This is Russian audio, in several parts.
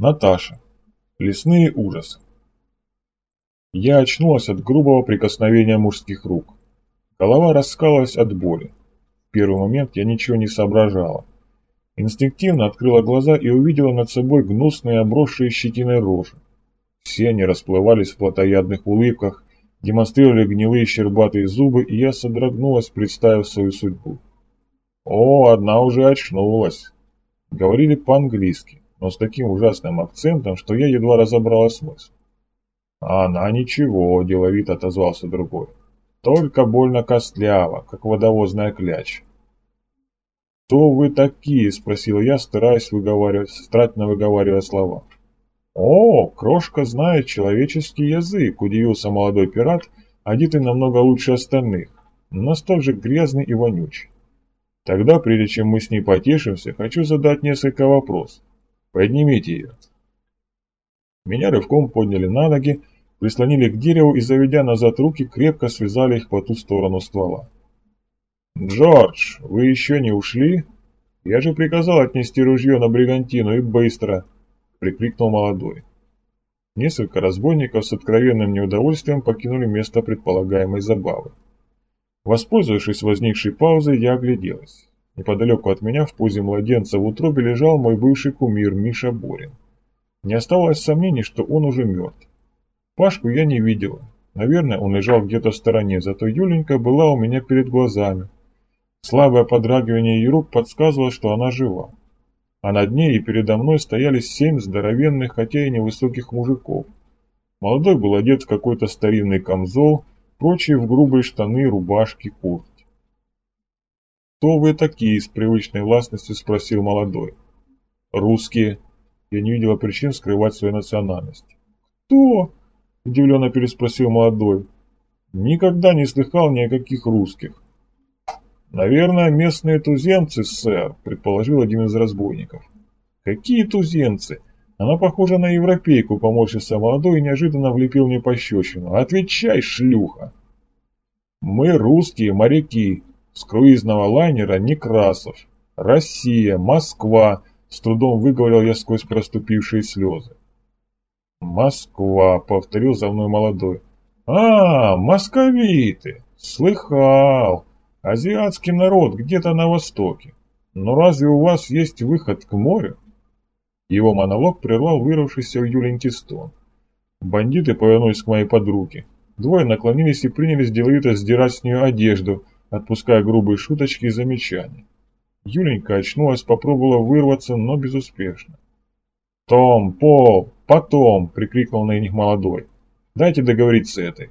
Наташа. Лесные ужасы. Я очнулась от грубого прикосновения мужских рук. Голова раскалывалась от боли. В первый момент я ничего не соображала. Инстинктивно открыла глаза и увидела над собой гнусные обросшие щетиной рожи. Все они расплывались в плотоядных улыбках, демонстрировали гнилые щербатые зубы, и я содрогнулась, представив свою судьбу. О, одна уже очнулась. Говорили по-английски, но с таким ужасным акцентом, что я едва разобрала смысл. А она ничего, деловито отозвался другой. Только больно костляво, как водовозная кляча. «Кто вы такие?» – спросил я, стараясь выговаривать, старательно выговаривая слова. «О, крошка знает человеческий язык», – удивился молодой пират, одетый намного лучше остальных, но столь же грязный и вонючий. «Тогда, прежде чем мы с ней потешимся, хочу задать несколько вопросов. Поднимите ее». Меня рывком подняли на ноги, прислонили к дереву и, заведя назад руки, крепко связали их по ту сторону ствола. «Джордж, вы еще не ушли? Я же приказал отнести ружье на бригантину и быстро!» — прикрикнул молодой. Несколько разбойников с откровенным неудовольствием покинули место предполагаемой забавы. Воспользовавшись возникшей паузой, я огляделась. Неподалеку от меня в позе младенца в утробе лежал мой бывший кумир Миша Борин. Не оставалось сомнений, что он уже мертв. Пашку я не видела. Наверное, он лежал где-то в стороне, зато Юленька была у меня перед глазами, Слабое подрагивание ее рук подсказывало, что она жива. А над ней и передо мной стояли семь здоровенных, хотя и невысоких мужиков. Молодой был одет в какой-то старинный камзол, прочие в грубые штаны, рубашки, куртки. «Кто вы такие?» – с привычной властностью спросил молодой. «Русские». Я не видела причин скрывать свою национальность. «Кто?» – удивленно переспросил молодой. «Никогда не слыхал ни о каких русских. «Наверное, местные туземцы, сэр», — предположил один из разбойников. «Какие туземцы? Она похожа на европейку», — поморщился молодой и неожиданно влепил мне пощечину. «Отвечай, шлюха!» «Мы русские моряки, с круизного лайнера Некрасов. Россия, Москва», — с трудом выговорил я сквозь проступившие слезы. «Москва», — повторил за мной молодой. «А, московиты! Слыхал! Азиатский народ где-то на востоке. Но разве у вас есть выход к морю? Его монолог прервал вырвавшийся у Юленьки стон. Бандиты повернулись к моей подруге. Двое наклонились и принялись деловито сдирать с нее одежду, отпуская грубые шуточки и замечания. Юленька очнулась, попробовала вырваться, но безуспешно. «Том, Пол, потом!» — прикрикнул на них молодой. «Дайте договориться с этой».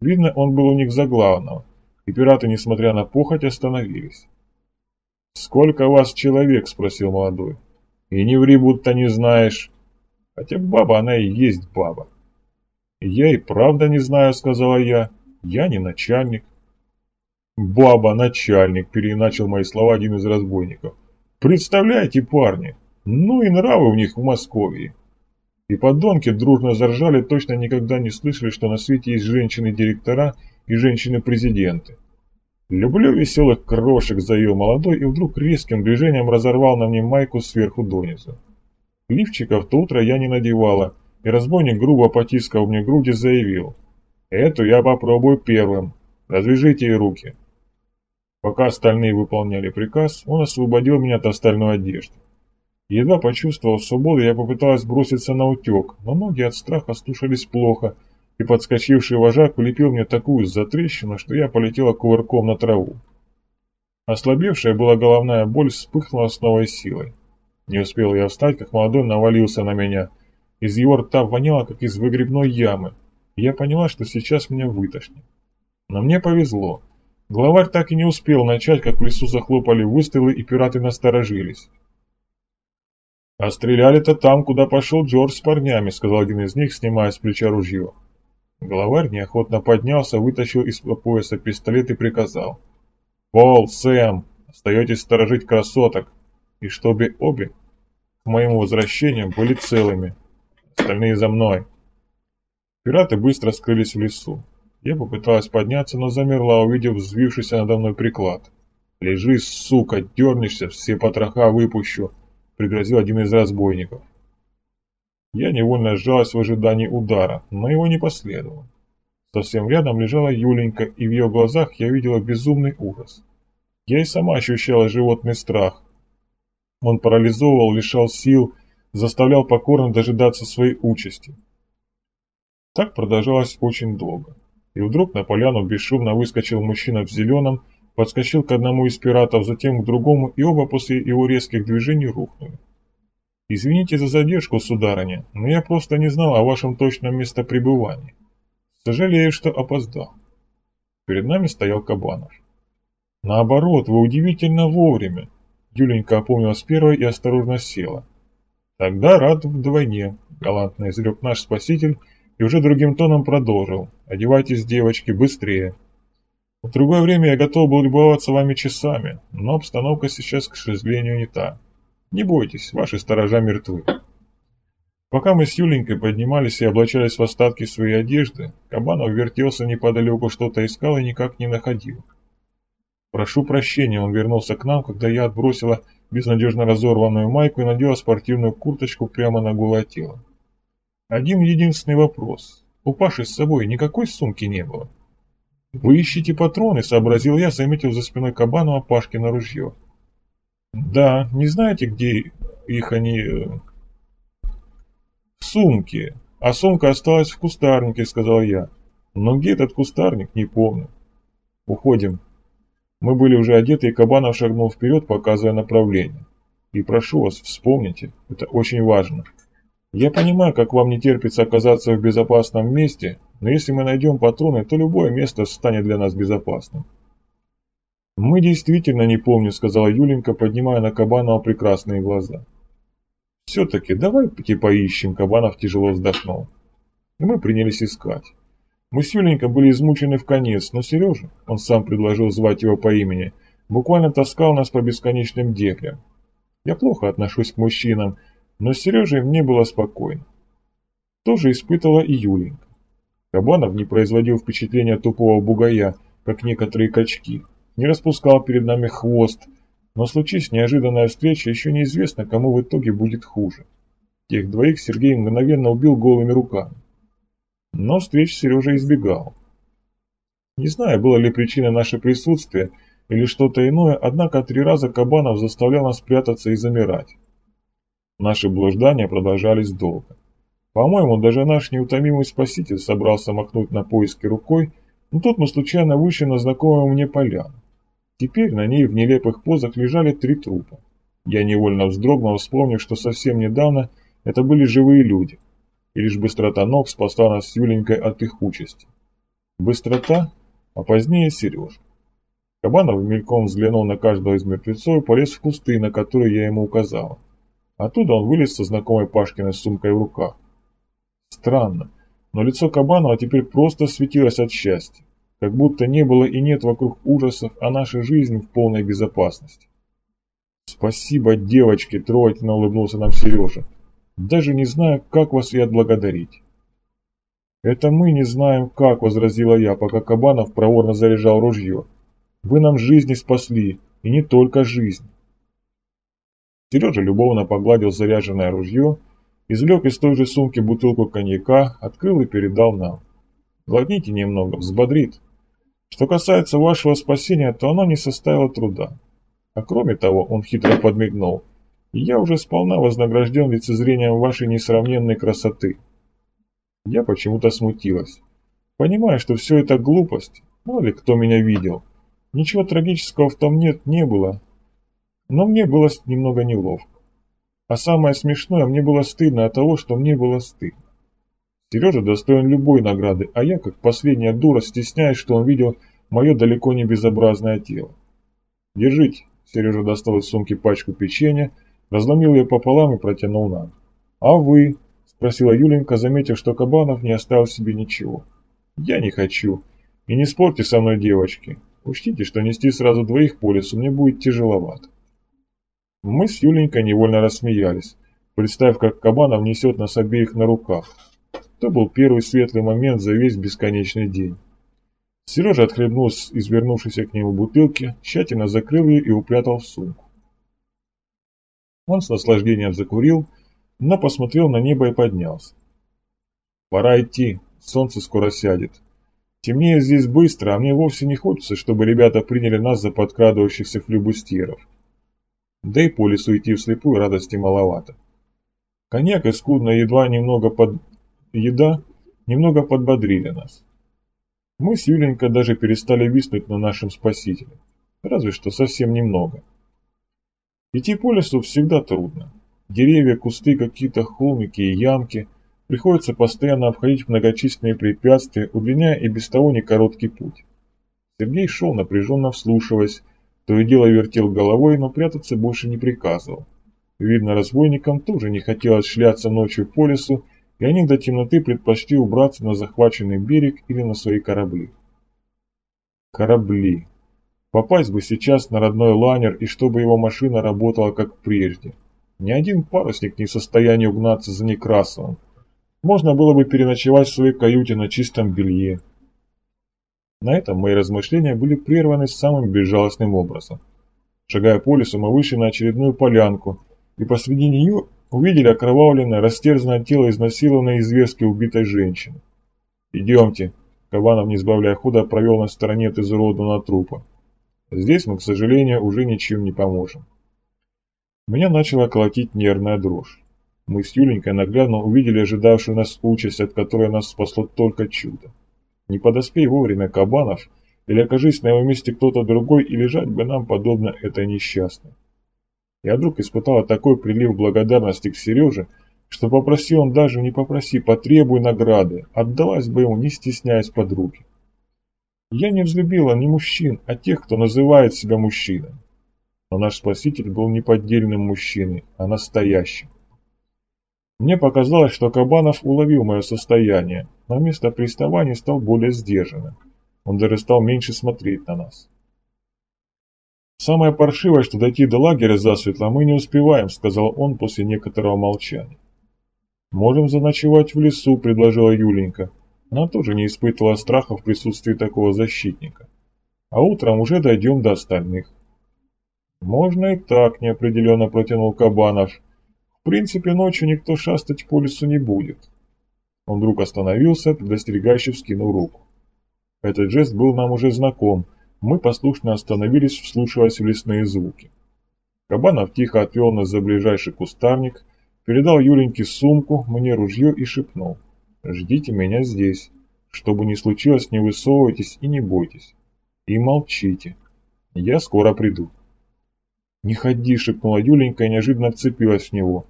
Видно, он был у них за главного и пираты, несмотря на похоть, остановились. «Сколько вас человек?» – спросил молодой. «И не ври, будто не знаешь. Хотя баба она и есть баба». «Я и правда не знаю», – сказала я. «Я не начальник». «Баба, начальник», – переначал мои слова один из разбойников. «Представляете, парни, ну и нравы у них в Москве». И подонки дружно заржали, точно никогда не слышали, что на свете есть женщины-директора – и женщины-президенты. «Люблю веселых крошек», — заявил молодой и вдруг резким движением разорвал на мне майку сверху донизу. Лифчиков то утро я не надевала, и разбойник, грубо потискал мне груди, заявил. «Эту я попробую первым. Развяжите ей руки». Пока остальные выполняли приказ, он освободил меня от остальной одежды. Едва почувствовав свободу, я попыталась броситься на утек, но ноги от страха слушались плохо, и подскочивший вожак улепил мне такую затрещину, что я полетела кувырком на траву. Ослабевшая была головная боль вспыхнула с новой силой. Не успел я встать, как молодой навалился на меня. Из его рта воняло, как из выгребной ямы, и я поняла, что сейчас меня вытошнит. Но мне повезло. Главарь так и не успел начать, как в лесу захлопали выстрелы, и пираты насторожились. «А стреляли-то там, куда пошел Джордж с парнями», — сказал один из них, снимая с плеча ружье. Главарь неохотно поднялся, вытащил из пояса пистолет и приказал. «Пол, Сэм, остаетесь сторожить красоток, и чтобы обе к моему возвращению были целыми. Остальные за мной». Пираты быстро скрылись в лесу. Я попыталась подняться, но замерла, увидев взвившийся надо мной приклад. «Лежи, сука, дернешься, все потроха выпущу», — пригрозил один из разбойников. Я невольно сжалась в ожидании удара, но его не последовало. Совсем рядом лежала Юленька, и в ее глазах я видела безумный ужас. Я и сама ощущала животный страх. Он парализовывал, лишал сил, заставлял покорно дожидаться своей участи. Так продолжалось очень долго. И вдруг на поляну бесшумно выскочил мужчина в зеленом, подскочил к одному из пиратов, затем к другому, и оба после его резких движений рухнули. «Извините за задержку, сударыня, но я просто не знал о вашем точном местопребывании. Сожалею, что опоздал». Перед нами стоял Кабанов. «Наоборот, вы удивительно вовремя!» Юленька опомнилась первой и осторожно села. «Тогда рад вдвойне», — галантно изрек наш спаситель и уже другим тоном продолжил. «Одевайтесь, девочки, быстрее!» В другое время я готов был любоваться вами часами, но обстановка сейчас, к сожалению, не та. Не бойтесь, ваши сторожа мертвы. Пока мы с Юленькой поднимались и облачались в остатки своей одежды, Кабанов вертелся неподалеку, что-то искал и никак не находил. Прошу прощения, он вернулся к нам, когда я отбросила безнадежно разорванную майку и надела спортивную курточку прямо на голое тело. Один единственный вопрос. У Паши с собой никакой сумки не было. «Вы ищете патроны», — сообразил я, заметив за спиной Кабанова Пашкино ружье. «Да, не знаете, где их они...» э, «В сумке. А сумка осталась в кустарнике», — сказал я. «Но где этот кустарник, не помню». «Уходим». Мы были уже одеты, и Кабанов шагнул вперед, показывая направление. «И прошу вас, вспомните, это очень важно». Я понимаю, как вам не терпится оказаться в безопасном месте, но если мы найдем патроны, то любое место станет для нас безопасным. «Мы действительно не помню», — сказала Юленька, поднимая на Кабанова прекрасные глаза. «Все-таки давайте поищем», — Кабанов тяжело вздохнул. И мы принялись искать. Мы с Юленькой были измучены в конец, но Сережа, он сам предложил звать его по имени, буквально таскал нас по бесконечным дебрям. Я плохо отношусь к мужчинам, но с Сережей мне было спокойно. Тоже испытывала и Юленька. Кабанов не производил впечатления тупого бугая, как некоторые качки, не распускал перед нами хвост, но случись неожиданная встреча, еще неизвестно, кому в итоге будет хуже. Тех двоих Сергей мгновенно убил голыми руками. Но встреч Сережа избегал. Не знаю, было ли причиной наше присутствие или что-то иное, однако три раза Кабанов заставлял нас прятаться и замирать. Наши блуждания продолжались долго. По-моему, даже наш неутомимый спаситель собрался махнуть на поиски рукой, но тут мы случайно вышли на знакомую мне поляну. Теперь на ней в нелепых позах лежали три трупа. Я невольно вздрогнул, вспомнив, что совсем недавно это были живые люди, и лишь быстрота ног спасла нас с Юленькой от их участи. Быстрота, а позднее Сережа. Кабанов мельком взглянул на каждого из мертвецов и полез в кусты, на которые я ему указал. Оттуда он вылез со знакомой Пашкиной сумкой в руках. Странно, но лицо Кабанова теперь просто светилось от счастья, как будто не было и нет вокруг ужасов, а наша жизнь в полной безопасности. «Спасибо, девочки!» – трогательно улыбнулся нам Сережа. «Даже не знаю, как вас и отблагодарить». «Это мы не знаем, как», – возразила я, пока Кабанов проворно заряжал ружье. «Вы нам жизни спасли, и не только жизнь». Сережа любовно погладил заряженное ружье, извлек из той же сумки бутылку коньяка, открыл и передал нам. Глотните немного, взбодрит. Что касается вашего спасения, то оно не составило труда. А кроме того, он хитро подмигнул, я уже сполна вознагражден лицезрением вашей несравненной красоты. Я почему-то смутилась. Понимая, что все это глупость, мало ли кто меня видел. Ничего трагического в том нет, не было, но мне было немного неловко. А самое смешное, мне было стыдно от того, что мне было стыдно. Сережа достоин любой награды, а я, как последняя дура, стесняюсь, что он видел мое далеко не безобразное тело. «Держите», — Сережа достал из сумки пачку печенья, разломил ее пополам и протянул нам. «А вы?» — спросила Юленька, заметив, что Кабанов не оставил себе ничего. «Я не хочу. И не спорьте со мной, девочки. Учтите, что нести сразу двоих по лесу мне будет тяжеловато». Мы с Юленькой невольно рассмеялись, представив, как Кабанов несет нас обеих на руках. То был первый светлый момент за весь бесконечный день. Сережа отхлебнул из вернувшейся к нему бутылки, тщательно закрыл ее и упрятал в сумку. Он с наслаждением закурил, но посмотрел на небо и поднялся. «Пора идти, солнце скоро сядет. Темнеет здесь быстро, а мне вовсе не хочется, чтобы ребята приняли нас за подкрадывающихся флюбустьеров. Да и по лесу идти вслепую радости маловато. Коньяк и скудная едва немного под... еда немного подбодрили нас. Мы с Юленькой даже перестали виснуть на нашем спасителе. Разве что совсем немного. Идти по лесу всегда трудно. Деревья, кусты, какие-то холмики и ямки. Приходится постоянно обходить многочисленные препятствия, удлиняя и без того не короткий путь. Сергей шел, напряженно вслушиваясь, то и дело вертел головой, но прятаться больше не приказывал. Видно, разбойникам тоже не хотелось шляться ночью по лесу, и они до темноты предпочли убраться на захваченный берег или на свои корабли. Корабли. Попасть бы сейчас на родной лайнер, и чтобы его машина работала как прежде. Ни один парусник не в состоянии угнаться за Некрасовым. Можно было бы переночевать в своей каюте на чистом белье. На этом мои размышления были прерваны самым безжалостным образом. Шагая по лесу, мы вышли на очередную полянку, и посреди нее увидели окровавленное, растерзанное тело изнасилованной и зверски убитой женщины. «Идемте», — Кабанов, не избавляя хода, провел на стороне от изуродованного трупа. «Здесь мы, к сожалению, уже ничем не поможем». Меня начала колотить нервная дрожь. Мы с Юленькой наглядно увидели ожидавшую нас участь, от которой нас спасло только чудо. Не подоспей вовремя Кабанов, или окажись на его месте кто-то другой, и лежать бы нам подобно этой несчастной. Я вдруг испытала такой прилив благодарности к Сереже, что попроси он даже не попроси, потребуй награды, отдалась бы ему, не стесняясь подруги. Я не взлюбила ни мужчин, а тех, кто называет себя мужчиной. Но наш спаситель был не поддельным мужчиной, а настоящим. Мне показалось, что Кабанов уловил мое состояние, но вместо приставаний стал более сдержанным. Он даже стал меньше смотреть на нас. «Самое паршивое, что дойти до лагеря засветло мы не успеваем», — сказал он после некоторого молчания. «Можем заночевать в лесу», — предложила Юленька. Она тоже не испытывала страха в присутствии такого защитника. «А утром уже дойдем до остальных». «Можно и так», — неопределенно протянул Кабанов. «В принципе, ночью никто шастать по лесу не будет». Он вдруг остановился, предостерегающе вскинул руку. Этот жест был нам уже знаком — мы послушно остановились, вслушиваясь в лесные звуки. Кабанов тихо отвел нас за ближайший кустарник, передал Юленьке сумку, мне ружье и шепнул. «Ждите меня здесь. Что бы ни случилось, не высовывайтесь и не бойтесь. И молчите. Я скоро приду». «Не ходи», — шепнула Юленька и неожиданно вцепилась в него.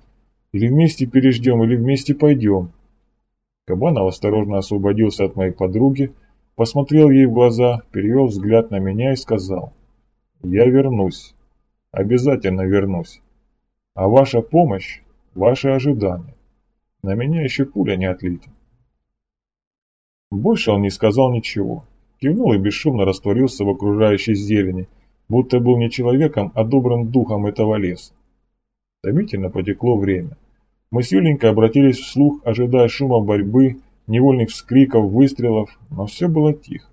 «Или вместе переждем, или вместе пойдем». Кабанов осторожно освободился от моей подруги, посмотрел ей в глаза, перевел взгляд на меня и сказал, «Я вернусь, обязательно вернусь, а ваша помощь – ваше ожидание. На меня еще пуля не отлита». Больше он не сказал ничего, кивнул и бесшумно растворился в окружающей зелени, будто был не человеком, а добрым духом этого леса. Томительно потекло время. Мы с Юленькой обратились вслух, ожидая шума борьбы, невольных вскриков, выстрелов, но все было тихо.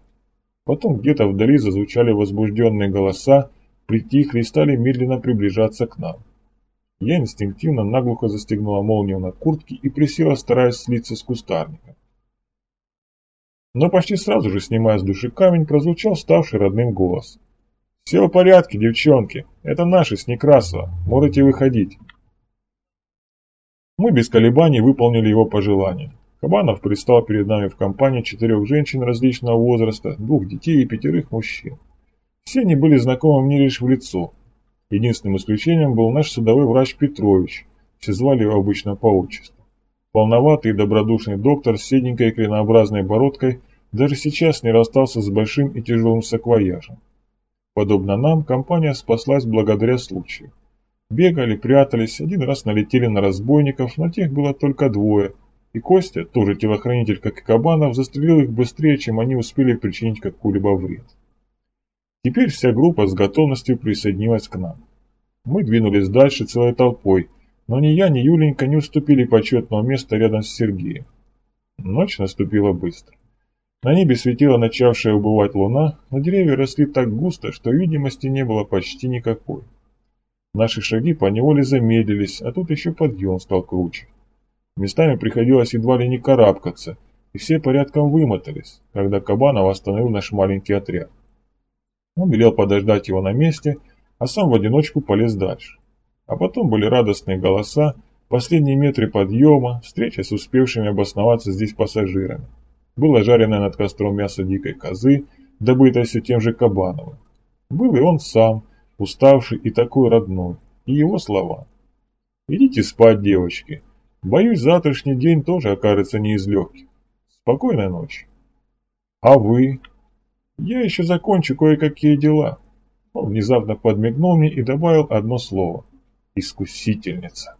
Потом где-то вдали зазвучали возбужденные голоса, притихли и стали медленно приближаться к нам. Я инстинктивно наглухо застегнула молнию на куртке и присела, стараясь слиться с кустарником. Но почти сразу же, снимая с души камень, прозвучал ставший родным голос. «Все в порядке, девчонки, это наши с Некрасова, можете выходить». Мы без колебаний выполнили его пожелание. Кабанов предстал перед нами в компании четырех женщин различного возраста, двух детей и пятерых мужчин. Все они были знакомы мне лишь в лицо. Единственным исключением был наш судовой врач Петрович, все звали его обычно по отчеству. Полноватый и добродушный доктор с седенькой кренообразной бородкой даже сейчас не расстался с большим и тяжелым саквояжем. Подобно нам, компания спаслась благодаря случаю. Бегали, прятались, один раз налетели на разбойников, но тех было только двое – и Костя, тоже телохранитель, как и Кабанов, застрелил их быстрее, чем они успели причинить какой-либо вред. Теперь вся группа с готовностью присоединилась к нам. Мы двинулись дальше целой толпой, но ни я, ни Юленька не уступили почетного места рядом с Сергеем. Ночь наступила быстро. На небе светила начавшая убывать луна, но деревья росли так густо, что видимости не было почти никакой. Наши шаги поневоле замедлились, а тут еще подъем стал круче. Местами приходилось едва ли не карабкаться, и все порядком вымотались, когда Кабанов остановил наш маленький отряд. Он велел подождать его на месте, а сам в одиночку полез дальше. А потом были радостные голоса, последние метры подъема, встреча с успевшими обосноваться здесь пассажирами. Было жареное над костром мясо дикой козы, добытое все тем же Кабановым. Был и он сам, уставший и такой родной, и его слова. «Идите спать, девочки. Боюсь, завтрашний день тоже окажется не из легких. Спокойной ночи». «А вы?» «Я еще закончу кое-какие дела». Он внезапно подмигнул мне и добавил одно слово. «Искусительница».